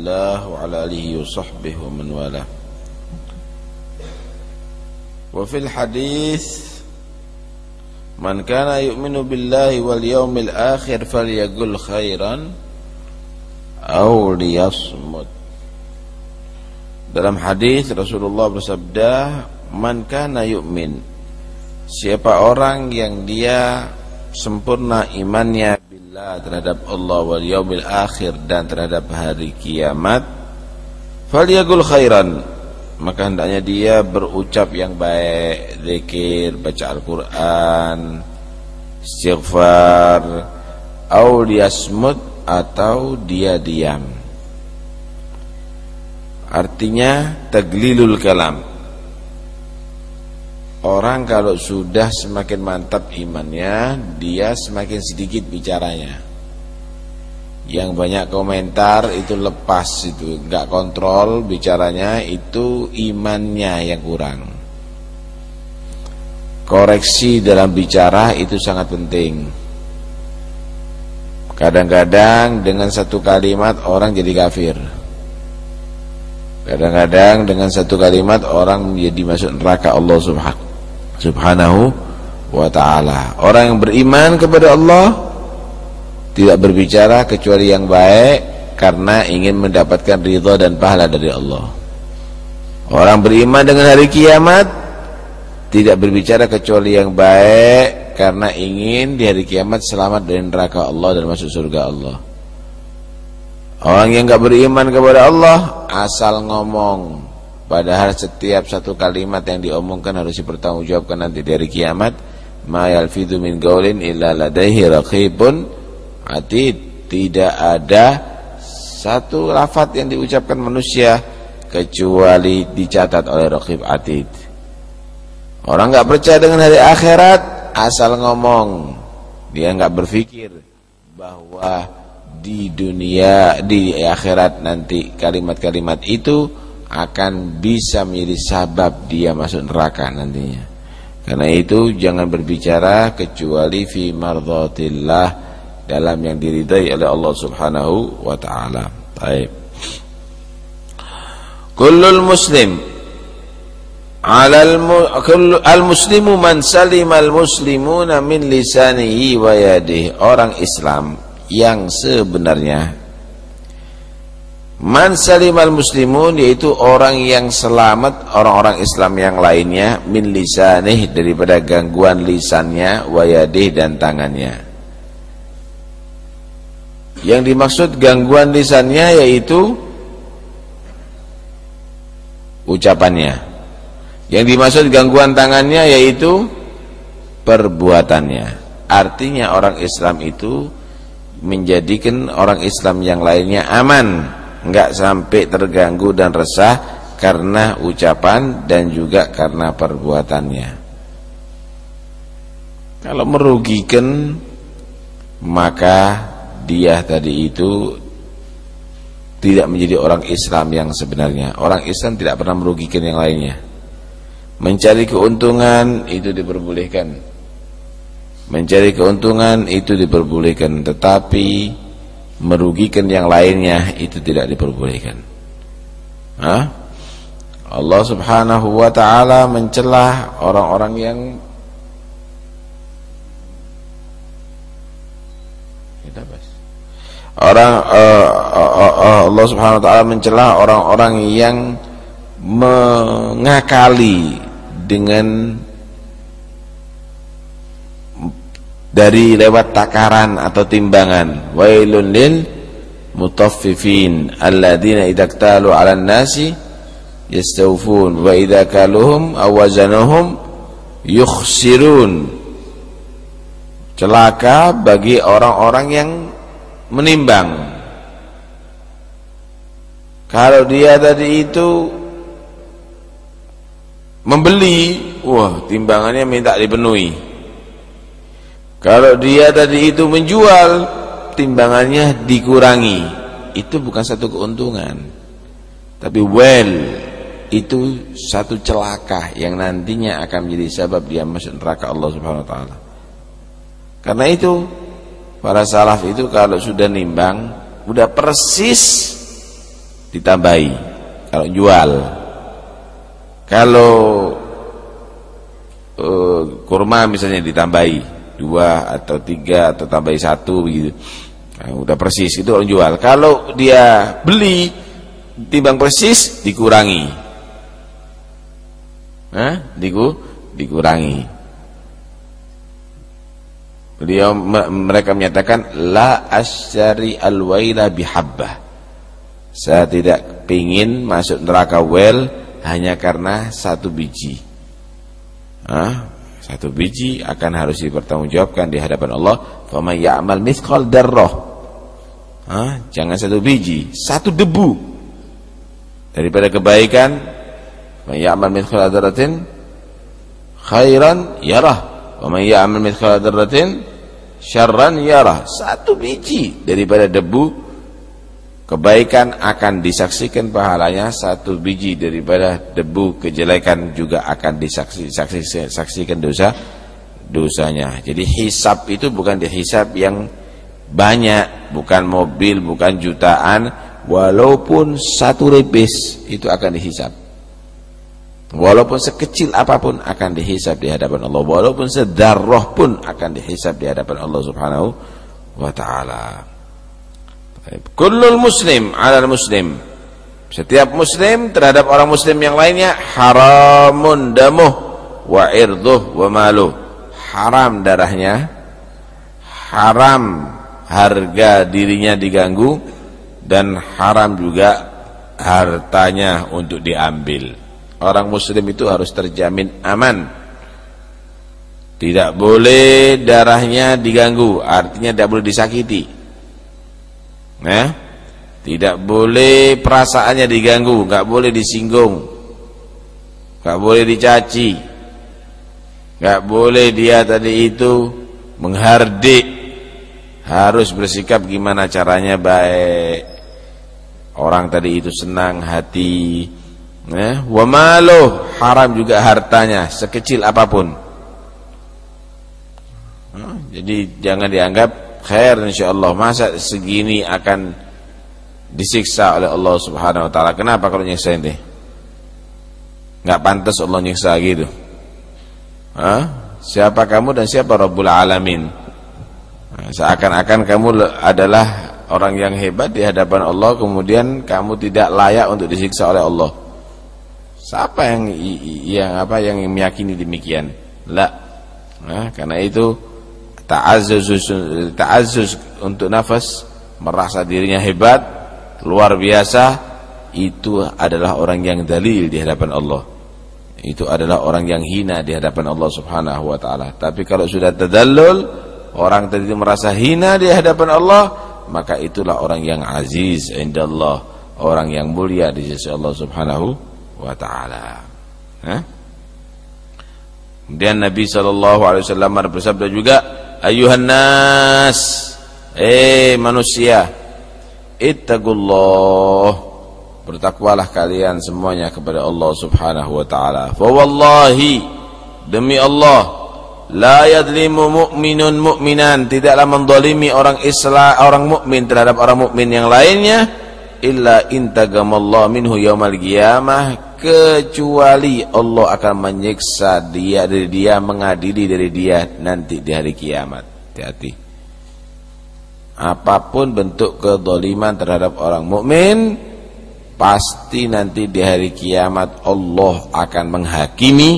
الله وعلى آله وصحبه ومن والاه وفي الحديث من كان يؤمن بالله واليوم الآخر فليقل خيرا أو ليصمت Dalam hadis Rasulullah bersabda, "Man kana yu'min" Siapa orang yang dia sempurna imannya terhadap Allah wal yaumil akhir dan terhadap hari kiamat, falyaqul khairan. Maka hendaknya dia berucap yang baik, zikir, baca Al-Qur'an, istighfar, au liyasmut atau dia diam. Artinya taglilul kalam. Orang kalau sudah semakin mantap imannya, dia semakin sedikit bicaranya. Yang banyak komentar itu lepas itu, enggak kontrol bicaranya itu imannya yang kurang. Koreksi dalam bicara itu sangat penting. Kadang-kadang dengan satu kalimat orang jadi kafir. Kadang-kadang dengan satu kalimat orang menjadi masuk neraka Allah Subhanahu wa taala. Orang yang beriman kepada Allah tidak berbicara kecuali yang baik karena ingin mendapatkan ridha dan pahala dari Allah. Orang beriman dengan hari kiamat tidak berbicara kecuali yang baik karena ingin di hari kiamat selamat dari neraka Allah dan masuk surga Allah. Orang yang enggak beriman kepada Allah asal ngomong padahal setiap satu kalimat yang diomongkan harus dipertanggungjawabkan nanti dari kiamat. Ma yalfidhu min qaulin illa ladaihi raqibun atid. Tidak ada satu lafaz yang diucapkan manusia kecuali dicatat oleh raqib atid. Orang enggak percaya dengan hari akhirat asal ngomong. Dia enggak berpikir bahwa di dunia di akhirat nanti kalimat-kalimat itu akan bisa menjadi sabab dia masuk neraka nantinya. Karena itu jangan berbicara kecuali fi mardhatillah dalam yang diridai oleh Allah Subhanahu wa taala. Baik. Kullul muslim al muslimu man salima al muslimuna min lisanihi wa yadihi. Orang Islam yang sebenarnya Man salimal muslimun yaitu orang yang selamat orang-orang Islam yang lainnya min lisanih daripada gangguan lisannya wayadih dan tangannya. Yang dimaksud gangguan lisannya yaitu ucapannya. Yang dimaksud gangguan tangannya yaitu perbuatannya. Artinya orang Islam itu menjadikan orang Islam yang lainnya aman, enggak sampai terganggu dan resah karena ucapan dan juga karena perbuatannya. Kalau merugikan maka dia tadi itu tidak menjadi orang Islam yang sebenarnya. Orang Islam tidak pernah merugikan yang lainnya. Mencari keuntungan itu diperbolehkan mencari keuntungan itu diperbolehkan tetapi merugikan yang lainnya itu tidak diperbolehkan Hah? Allah subhanahu wa ta'ala mencelah orang-orang yang orang uh, uh, uh, Allah subhanahu wa ta'ala mencelah orang-orang yang mengakali dengan dari lewat takaran atau timbangan. Wailun lil mutaffifin alladzina idza ktalu 'alan nasi yastawfun. Wa idza kaluhum aw wazanuhum yukhsirun. Celaka bagi orang-orang yang menimbang. Kalau dia tadi itu membeli wah timbangannya minta dipenuhi kalau dia tadi itu menjual timbangannya dikurangi, itu bukan satu keuntungan. Tapi well itu satu celaka yang nantinya akan menjadi sebab dia masuk neraka Allah Subhanahu wa taala. Karena itu para salaf itu kalau sudah nimbang udah persis ditambahi kalau jual kalau uh, kurma misalnya ditambahi dua atau tiga atau tambahi satu begitu nah, udah persis itu orang jual kalau dia beli timbang persis dikurangi Hah? Diku, dikurangi beliau mereka menyatakan la asyari alwaila bihabbah saya tidak ingin masuk neraka well hanya karena satu biji. Hah? Satu biji akan harus dipertanggungjawabkan di hadapan Allah. Faman ya'mal mithqal darrah. Jangan satu biji, satu debu. Daripada kebaikan, man ya'mal mithqal dzarratin khairan yarah. Wa man ya'mal mithqal dzarratin syarran yarah. Satu biji daripada debu Kebaikan akan disaksikan pahalanya satu biji daripada debu kejelekan juga akan disaksikan dosa dosanya. Jadi hisap itu bukan dihisap yang banyak, bukan mobil, bukan jutaan, walaupun satu rebis itu akan dihisap. Walaupun sekecil apa pun akan dihisap di hadapan Allah, walaupun sedarroh pun akan dihisap di hadapan Allah Subhanahu wa taala. Kullul muslim ala muslim. Setiap muslim terhadap orang muslim yang lainnya haramun damuh wa irduh wa maluh. Haram darahnya, haram harga dirinya diganggu dan haram juga hartanya untuk diambil. Orang muslim itu harus terjamin aman. Tidak boleh darahnya diganggu, artinya tidak boleh disakiti ya? Tidak boleh perasaannya diganggu nggak boleh disinggung nggak boleh dicaci nggak boleh dia tadi itu menghardik. Harus bersikap gimana caranya baik. Orang tadi itu senang hati. Ya? Wa maluh haram juga hartanya sekecil apa pun. Jadi jangan dianggap khair insyaallah. Masa segini akan disiksa oleh Allah Subhanahu wa taala? Kenapa kalau nyiksa ini? Enggak pantas Allah nyiksa gitu. Hah? siapa kamu dan siapa Rabbul Alamin? Seakan-akan kamu adalah orang yang hebat di hadapan Allah kemudian kamu tidak layak untuk disiksa oleh Allah. Siapa yang yang apa yang meyakini demikian? La. Karena itu ta'azzuz ta'azzuz untuk nafas merasa dirinya hebat luar biasa itu adalah orang yang dalil di hadapan Allah. Itu adalah orang yang hina di hadapan Allah Subhanahu wa taala. Tapi kalau sudah tadallul orang tadi merasa hina di hadapan Allah maka itulah orang yang aziz indallah orang yang mulia di sisi Allah Subhanahu wa taala. Kemudian Nabi sallallahu alaihi wasallam bersabda juga ayuhan nas. Eh manusia. Ittaqullah. Bertakwalah kalian semuanya kepada Allah Subhanahu wa taala. Fa wallahi demi Allah la yadlimu mu'minun mu'minan. Tidaklah mendolimi orang Islam orang mukmin terhadap orang mukmin yang lainnya illa intagamallahu minhu yaumal qiyamah kecuali Allah akan menyiksa dia dari dia mengadili dari dia nanti di hari kiamat. Hati-hati. Apa pun bentuk kedoliman terhadap orang mukmin pasti nanti di hari kiamat Allah akan menghakimi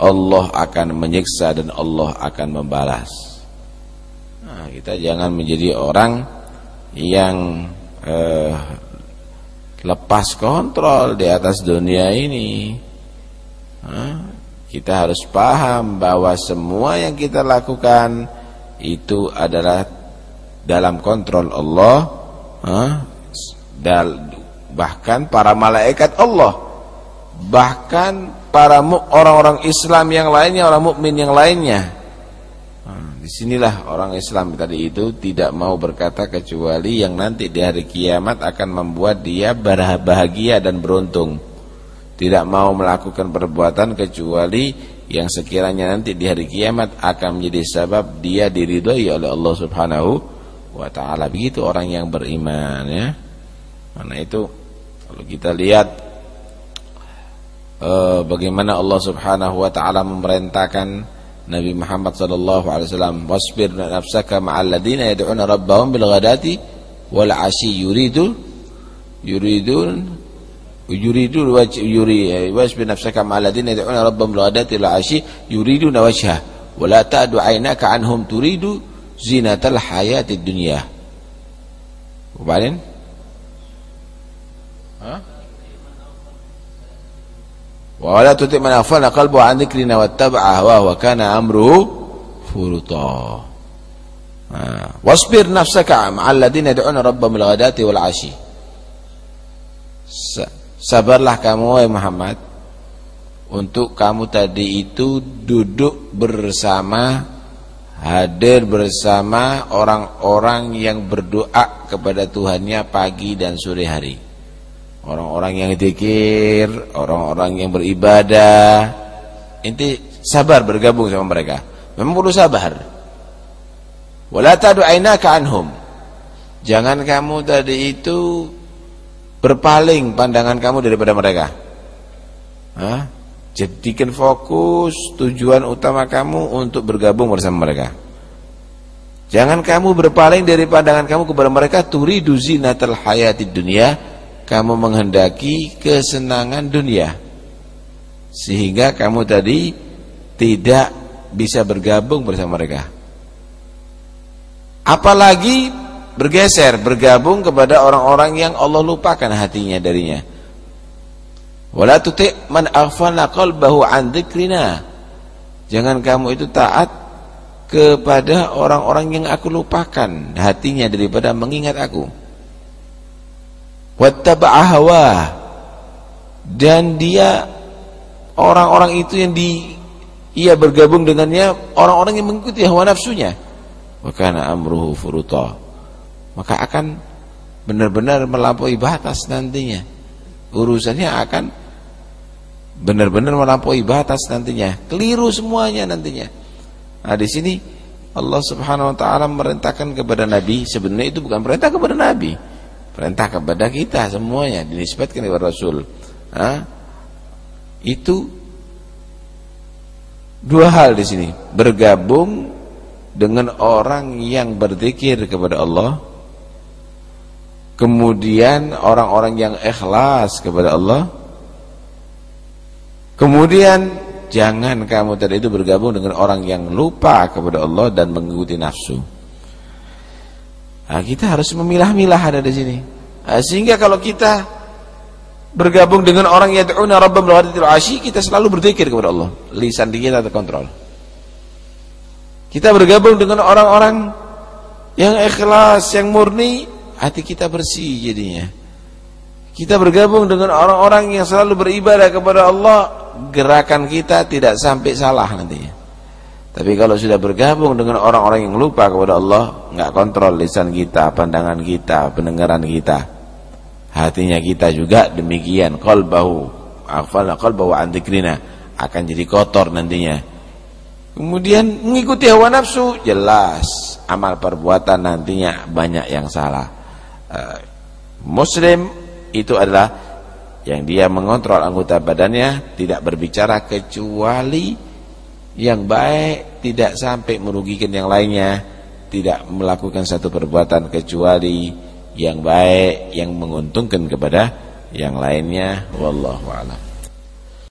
Allah akan menyiksa dan Allah akan membalas. Nah, kita jangan menjadi orang yang eh, lepas kontrol di atas dunia ini. Kita harus paham bahwa semua yang kita lakukan itu adalah dalam kontrol Allah bahkan para malaikat Allah. Bahkan para orang-orang Islam yang lainnya orang mukmin yang lainnya Di sinilah orang Islam tadi itu tidak mau berkata kecuali yang nanti di hari kiamat akan membuat dia bahagia dan beruntung. Tidak mau melakukan perbuatan kecuali yang sekiranya nanti di hari kiamat akan menjadi sebab dia diridhoi oleh Allah Subhanahu wa taala. Begitu orang yang beriman ya. Mana itu Kalau kita lihat uh, bagaimana Allah Subhanahu wa taala memerintahkan Nabi Muhammad sallallahu alaihi wasallam wasbir nafsaka ma'al ladina yad'una rabbahum bil ghadati wal 'ashi yuridu yuridun yuridu wajh yuri wasbir nafsaka ma'al ladina yad'una rabbahum bil ghadati wal 'ashi yuriduna wajha wa la ta'du 'ainaka 'anhum turidu zinatal Wa tuti man aghfalna qalbu an dzikrina wattaba'a hawa wa kana amruhu furuta. Wasbir nafsaka ma'al ladina yad'una rabbahum bil ghadati wal 'ashi. Sabarlah kamu wahai Muhammad untuk kamu tadi itu duduk bersama hadir bersama orang-orang yang berdoa kepada Tuhannya pagi dan sore hari orang-orang yang dikir, orang-orang yang beribadah. Inti sabar bergabung sama mereka. Memang perlu sabar. Wala tadu ainaka anhum. Jangan kamu tadi itu berpaling pandangan kamu daripada mereka. Hah? Jadikan fokus tujuan utama kamu untuk bergabung bersama mereka. Jangan kamu berpaling dari pandangan kamu kepada mereka turidu zinatal hayatid dunia kamu menghendaki kesenangan dunia sehingga kamu tadi tidak bisa bergabung bersama mereka. Apalagi bergeser bergabung kepada orang-orang yang Allah lupakan hatinya darinya. Wala tuti man aghfalna qalbahu an dzikrina jangan kamu itu taat kepada orang-orang yang aku lupakan hatinya daripada mengingat aku wattaba'a hawa. Dan dia orang-orang itu yang di ia bergabung dengannya orang-orang yang mengikuti hawa nafsunya. Maka amruhu furuta. Maka akan benar-benar melampaui batas nantinya. Urusannya akan benar-benar melampaui batas nantinya. Keliru semuanya nantinya. Nah di sini Allah Subhanahu wa taala merintahkan kepada nabi. Sebenarnya itu bukan perintah kepada nabi perintah kepada kita semuanya dinisbatkan kepada Rasul. Ha? itu dua hal di sini. Bergabung dengan orang yang berzikir kepada Allah. Kemudian orang-orang yang ikhlas kepada Allah. Kemudian jangan kamu tadi itu bergabung dengan orang yang lupa kepada Allah dan mengikuti nafsu Nah, kita harus memilah-milah ada di sini. Nah, sehingga kalau kita bergabung dengan orang yang yad'una rabbam bil ashi, kita selalu berzikir kepada Allah. Lisan kita terkontrol. Kita bergabung dengan orang-orang yang ikhlas, yang murni, hati kita bersih jadinya. Kita bergabung dengan orang-orang yang selalu beribadah kepada Allah, gerakan kita tidak sampai salah nantinya. Tapi kalau sudah bergabung dengan orang-orang yang lupa kepada Allah, nggak kontrol lisan kita, pandangan kita, pendengaran kita. Hatinya kita juga demikian, qalbahu aghfalna qalbahu an dzikrina akan jadi kotor nantinya. Kemudian mengikuti hawa nafsu, jelas amal perbuatan nantinya banyak yang salah. Uh, Muslim itu adalah yang dia mengontrol anggota badannya tidak berbicara kecuali yang baik tidak sampai merugikan yang lainnya tidak melakukan satu perbuatan kecuali yang baik yang menguntungkan kepada yang lainnya. Wallahu a'lam